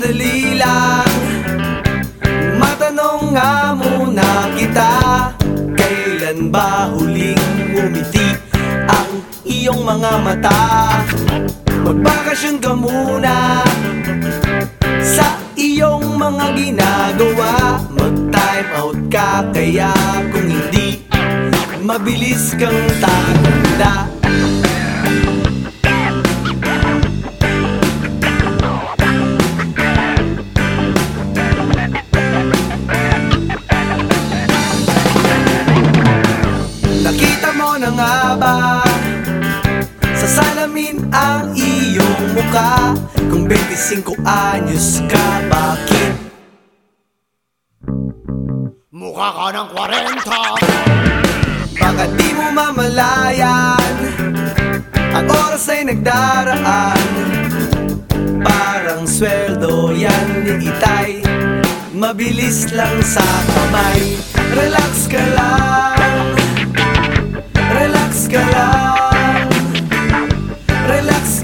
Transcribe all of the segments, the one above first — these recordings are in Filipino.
de lila. Nga muna kita. Kailan ba huling umiti ang iyong mga mata? Magbakasyon ka muna Sa iyong mga ginagawa. Mag-time out ka kaya kung hindi Mabilis kang tatanda salamin ang iyong muka Kung 25 anyos ka, bakit? Mukha ka ng 40 Baka di mo mamalayan Ang oras ay nagdaraan. Parang sweldo yan ni Itay Mabilis lang sa kamay. Relax ka lang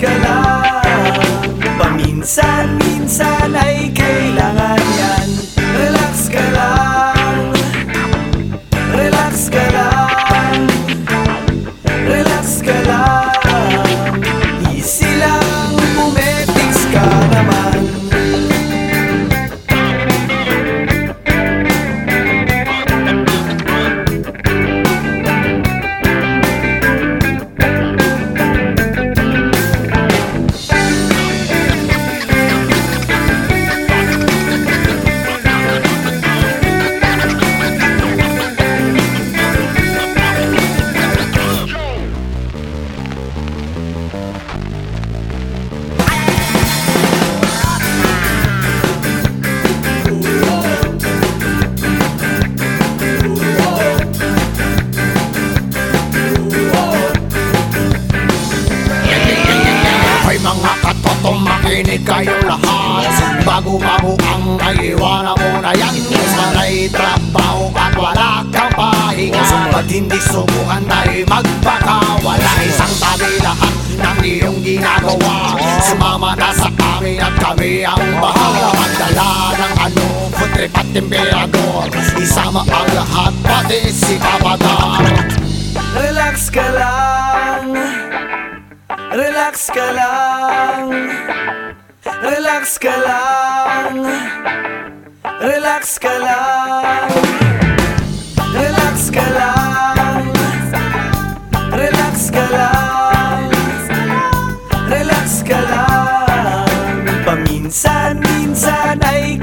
ka lang. Paminsan-minsan mga katoto makinig kayo lahat. Bago mabuang ay iwanan mo na yan Sanay trabaho at wala kang pahinga. Pag hindi subukan ay magpakawala Isang tabi lahat ng iyong ginagawa. Sumama na sa amin at kami ang bahala. Magdala ng ano, food trip at temperador Isama ang lahat pati si Papadar Relax ka lang Relax ka lang. Relax ka lang. Relax ka lang. Relax ka lang. Relax ka lang. Relax ka lang. Paminsan-minsan ay